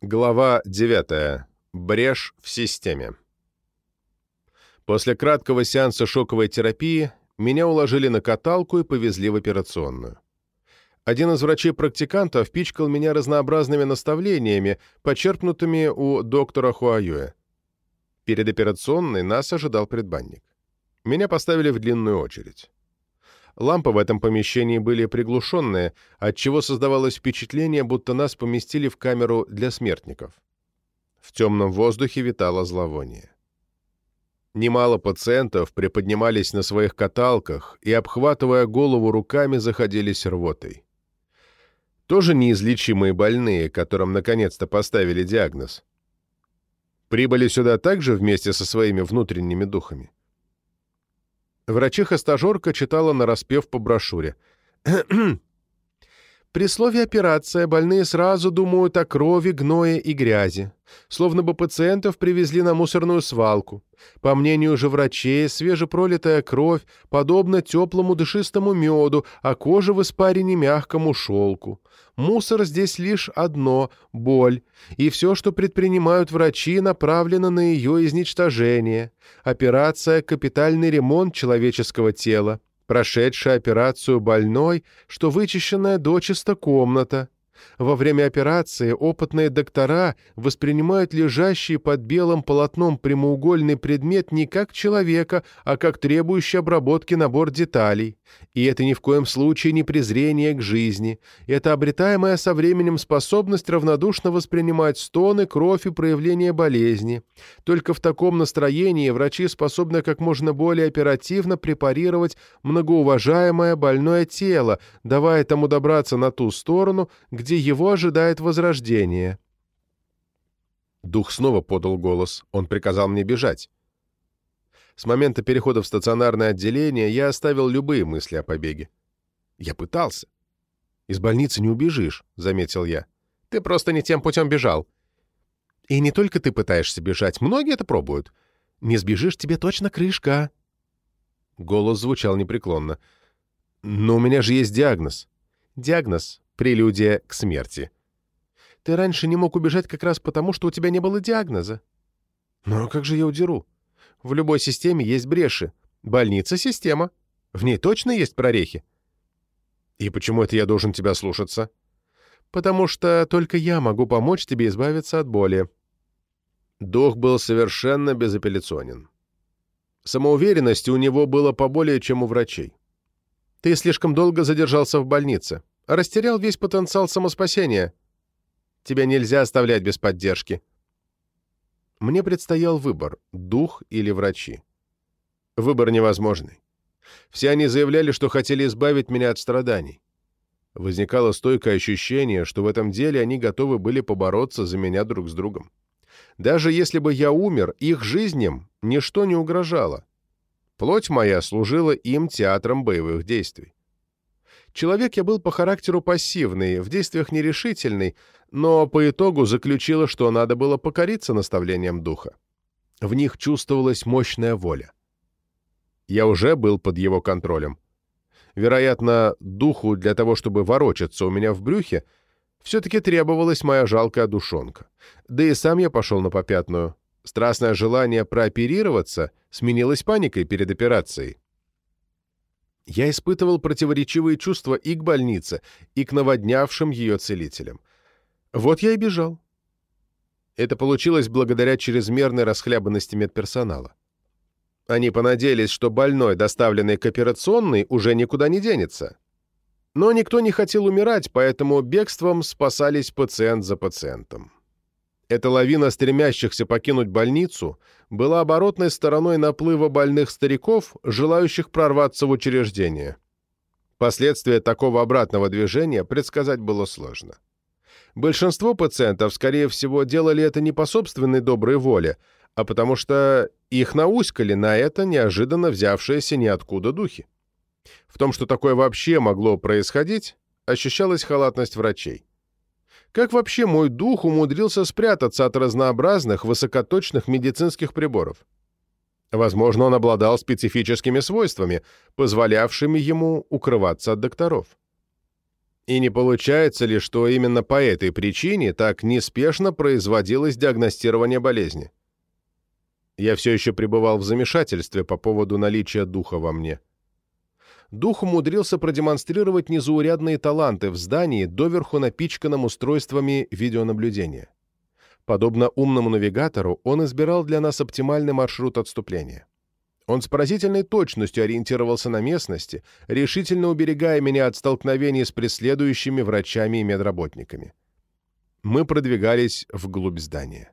Глава 9. Брешь в системе. После краткого сеанса шоковой терапии меня уложили на каталку и повезли в операционную. Один из врачей-практикантов пичкал меня разнообразными наставлениями, почерпнутыми у доктора Хуаюэ. Перед операционной нас ожидал предбанник. Меня поставили в длинную очередь. Лампы в этом помещении были приглушенные, отчего создавалось впечатление, будто нас поместили в камеру для смертников. В темном воздухе витало зловоние. Немало пациентов приподнимались на своих каталках и, обхватывая голову руками, заходились рвотой. Тоже неизлечимые больные, которым наконец-то поставили диагноз. Прибыли сюда также вместе со своими внутренними духами. Врачиха-стажерка читала нараспев по брошюре. При слове «операция» больные сразу думают о крови, гное и грязи. Словно бы пациентов привезли на мусорную свалку. По мнению же врачей, свежепролитая кровь подобна теплому дышистому меду, а кожа в испарине мягкому шелку. Мусор здесь лишь одно — боль, и все, что предпринимают врачи, направлено на ее изничтожение. Операция — капитальный ремонт человеческого тела прошедшая операцию больной, что вычищенная дочисто комната. Во время операции опытные доктора воспринимают лежащий под белым полотном прямоугольный предмет не как человека, а как требующий обработки набор деталей. И это ни в коем случае не презрение к жизни. Это обретаемая со временем способность равнодушно воспринимать стоны, кровь и проявление болезни. Только в таком настроении врачи способны как можно более оперативно препарировать многоуважаемое больное тело, давая тому добраться на ту сторону, где его ожидает возрождение. Дух снова подал голос. Он приказал мне бежать. С момента перехода в стационарное отделение я оставил любые мысли о побеге. Я пытался. «Из больницы не убежишь», — заметил я. «Ты просто не тем путем бежал». «И не только ты пытаешься бежать, многие это пробуют. Не сбежишь, тебе точно крышка». Голос звучал непреклонно. «Но у меня же есть диагноз». «Диагноз — прелюдия к смерти». «Ты раньше не мог убежать как раз потому, что у тебя не было диагноза». «Ну а как же я удеру?» В любой системе есть бреши. Больница — система. В ней точно есть прорехи. И почему это я должен тебя слушаться? Потому что только я могу помочь тебе избавиться от боли. Дух был совершенно безапелляционен. Самоуверенности у него было поболее, чем у врачей. Ты слишком долго задержался в больнице. Растерял весь потенциал самоспасения. Тебя нельзя оставлять без поддержки. Мне предстоял выбор – дух или врачи. Выбор невозможный. Все они заявляли, что хотели избавить меня от страданий. Возникало стойкое ощущение, что в этом деле они готовы были побороться за меня друг с другом. Даже если бы я умер, их жизням ничто не угрожало. Плоть моя служила им театром боевых действий. Человек я был по характеру пассивный, в действиях нерешительный, но по итогу заключила, что надо было покориться наставлениям духа. В них чувствовалась мощная воля. Я уже был под его контролем. Вероятно, духу для того, чтобы ворочаться у меня в брюхе, все-таки требовалась моя жалкая душонка. Да и сам я пошел на попятную. Страстное желание прооперироваться сменилось паникой перед операцией. Я испытывал противоречивые чувства и к больнице, и к наводнявшим ее целителям. Вот я и бежал. Это получилось благодаря чрезмерной расхлябанности медперсонала. Они понадеялись, что больной, доставленный к операционной, уже никуда не денется. Но никто не хотел умирать, поэтому бегством спасались пациент за пациентом. Эта лавина стремящихся покинуть больницу была оборотной стороной наплыва больных стариков, желающих прорваться в учреждение. Последствия такого обратного движения предсказать было сложно. Большинство пациентов, скорее всего, делали это не по собственной доброй воле, а потому что их науськали на это неожиданно взявшиеся ниоткуда духи. В том, что такое вообще могло происходить, ощущалась халатность врачей. Как вообще мой дух умудрился спрятаться от разнообразных высокоточных медицинских приборов? Возможно, он обладал специфическими свойствами, позволявшими ему укрываться от докторов. И не получается ли, что именно по этой причине так неспешно производилось диагностирование болезни? Я все еще пребывал в замешательстве по поводу наличия духа во мне. Дух умудрился продемонстрировать незаурядные таланты в здании, доверху напичканном устройствами видеонаблюдения. Подобно умному навигатору, он избирал для нас оптимальный маршрут отступления. Он с поразительной точностью ориентировался на местности, решительно уберегая меня от столкновений с преследующими врачами и медработниками. Мы продвигались вглубь здания.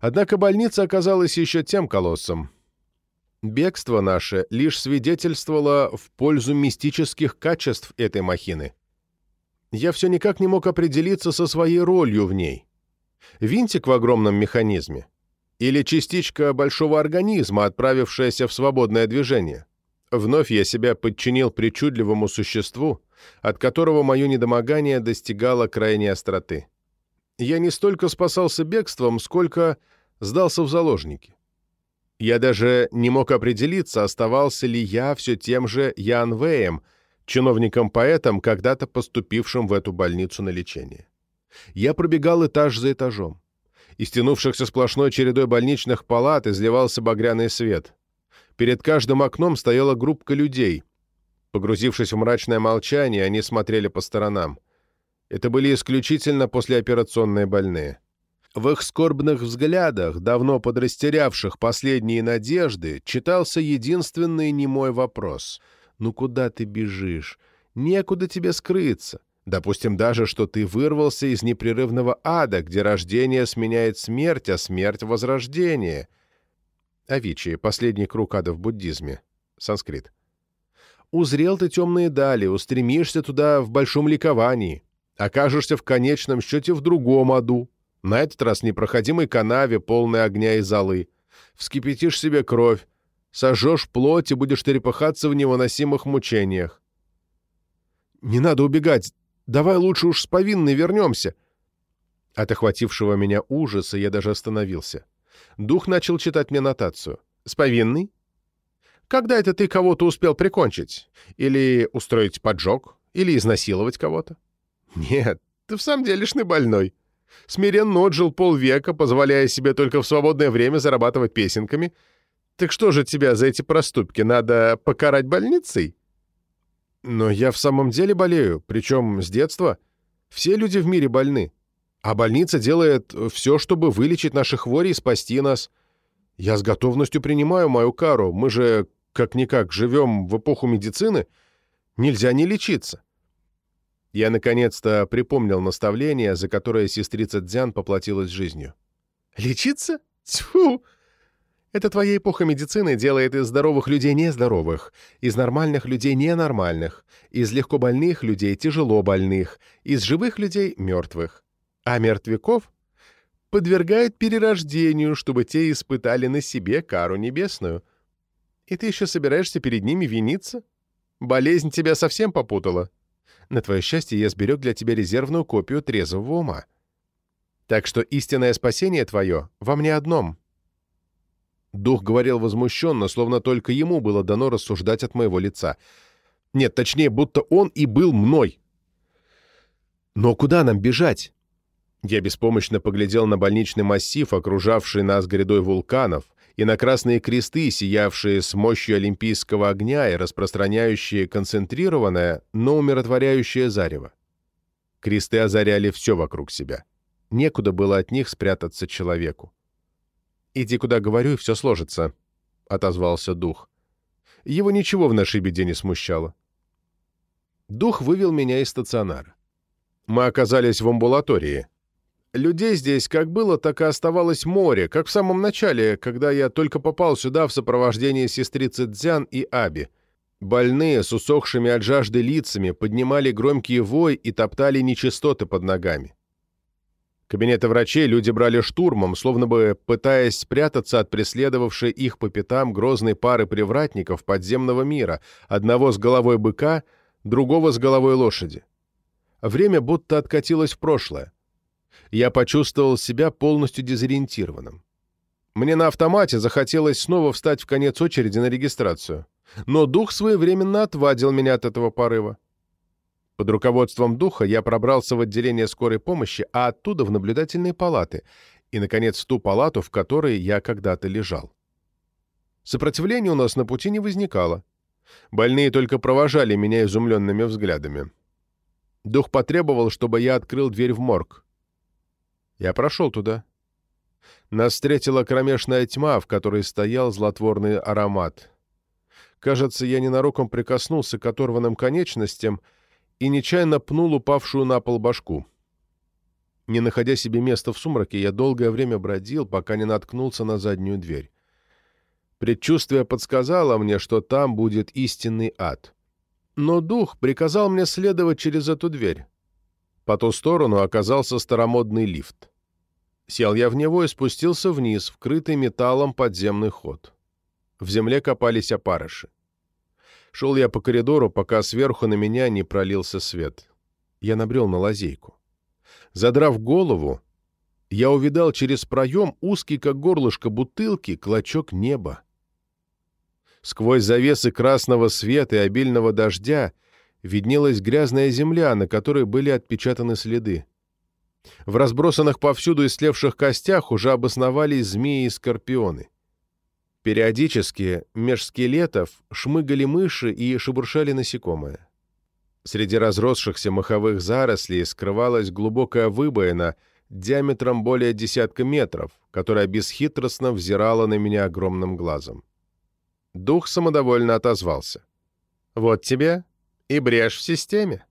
Однако больница оказалась еще тем колоссом. Бегство наше лишь свидетельствовало в пользу мистических качеств этой махины. Я все никак не мог определиться со своей ролью в ней. Винтик в огромном механизме — или частичка большого организма, отправившаяся в свободное движение. Вновь я себя подчинил причудливому существу, от которого мое недомогание достигало крайней остроты. Я не столько спасался бегством, сколько сдался в заложники. Я даже не мог определиться, оставался ли я все тем же Ян Вэем, чиновником-поэтом, когда-то поступившим в эту больницу на лечение. Я пробегал этаж за этажом. Из тянувшихся сплошной чередой больничных палат изливался багряный свет. Перед каждым окном стояла группка людей. Погрузившись в мрачное молчание, они смотрели по сторонам. Это были исключительно послеоперационные больные. В их скорбных взглядах, давно подрастерявших последние надежды, читался единственный немой вопрос. «Ну куда ты бежишь? Некуда тебе скрыться. Допустим даже, что ты вырвался из непрерывного ада, где рождение сменяет смерть, а смерть — возрождение. Авичи, последний круг ада в буддизме. Санскрит. Узрел ты темные дали, устремишься туда в большом ликовании, окажешься в конечном счете в другом аду, на этот раз непроходимой канаве, полной огня и золы. Вскипятишь себе кровь, сожжешь плоть и будешь трепыхаться в невыносимых мучениях. «Не надо убегать, Давай лучше уж с повинной вернемся». От охватившего меня ужаса я даже остановился. Дух начал читать мне нотацию. «С повинной? Когда это ты кого-то успел прикончить? Или устроить поджог? Или изнасиловать кого-то?» «Нет, ты в самом деле больной. Смиренно отжил полвека, позволяя себе только в свободное время зарабатывать песенками. Так что же тебя за эти проступки надо покарать больницей?» Но я в самом деле болею, причем с детства. Все люди в мире больны. А больница делает все, чтобы вылечить наши хвори и спасти нас. Я с готовностью принимаю мою кару. Мы же, как-никак, живем в эпоху медицины. Нельзя не лечиться. Я, наконец-то, припомнил наставление, за которое сестрица Дзян поплатилась жизнью. «Лечиться? Тьфу! Это твоя эпоха медицины делает из здоровых людей нездоровых, из нормальных людей ненормальных, из легко больных людей тяжело больных, из живых людей мертвых. А мертвяков подвергает перерождению, чтобы те испытали на себе кару небесную. И ты еще собираешься перед ними виниться? Болезнь тебя совсем попутала. На твое счастье, я сберег для тебя резервную копию трезвого ума. Так что истинное спасение твое во мне одном — Дух говорил возмущенно, словно только ему было дано рассуждать от моего лица. Нет, точнее, будто он и был мной. «Но куда нам бежать?» Я беспомощно поглядел на больничный массив, окружавший нас грядой вулканов, и на красные кресты, сиявшие с мощью олимпийского огня и распространяющие концентрированное, но умиротворяющее зарево. Кресты озаряли все вокруг себя. Некуда было от них спрятаться человеку. «Иди, куда говорю, и все сложится», — отозвался дух. Его ничего в нашей беде не смущало. Дух вывел меня из стационара. Мы оказались в амбулатории. Людей здесь как было, так и оставалось море, как в самом начале, когда я только попал сюда в сопровождении сестрицы Дзян и Аби. Больные с усохшими от жажды лицами поднимали громкий вой и топтали нечистоты под ногами. Кабинеты врачей люди брали штурмом, словно бы пытаясь спрятаться от преследовавшей их по пятам грозной пары привратников подземного мира, одного с головой быка, другого с головой лошади. Время будто откатилось в прошлое. Я почувствовал себя полностью дезориентированным. Мне на автомате захотелось снова встать в конец очереди на регистрацию. Но дух своевременно отвадил меня от этого порыва. Под руководством духа я пробрался в отделение скорой помощи, а оттуда в наблюдательные палаты и, наконец, в ту палату, в которой я когда-то лежал. Сопротивления у нас на пути не возникало. Больные только провожали меня изумленными взглядами. Дух потребовал, чтобы я открыл дверь в морг. Я прошел туда. Нас встретила кромешная тьма, в которой стоял злотворный аромат. Кажется, я ненароком прикоснулся к оторванным конечностям — и нечаянно пнул упавшую на пол башку. Не находя себе места в сумраке, я долгое время бродил, пока не наткнулся на заднюю дверь. Предчувствие подсказало мне, что там будет истинный ад. Но дух приказал мне следовать через эту дверь. По ту сторону оказался старомодный лифт. Сел я в него и спустился вниз, вкрытый металлом подземный ход. В земле копались опарыши. Шел я по коридору, пока сверху на меня не пролился свет. Я набрел на лазейку. Задрав голову, я увидал через проем узкий, как горлышко бутылки, клочок неба. Сквозь завесы красного света и обильного дождя виднелась грязная земля, на которой были отпечатаны следы. В разбросанных повсюду истлевших костях уже обосновались змеи и скорпионы. Периодически меж скелетов шмыгали мыши и шебуршали насекомые. Среди разросшихся маховых зарослей скрывалась глубокая выбоина диаметром более десятка метров, которая бесхитростно взирала на меня огромным глазом. Дух самодовольно отозвался. «Вот тебе и брешь в системе».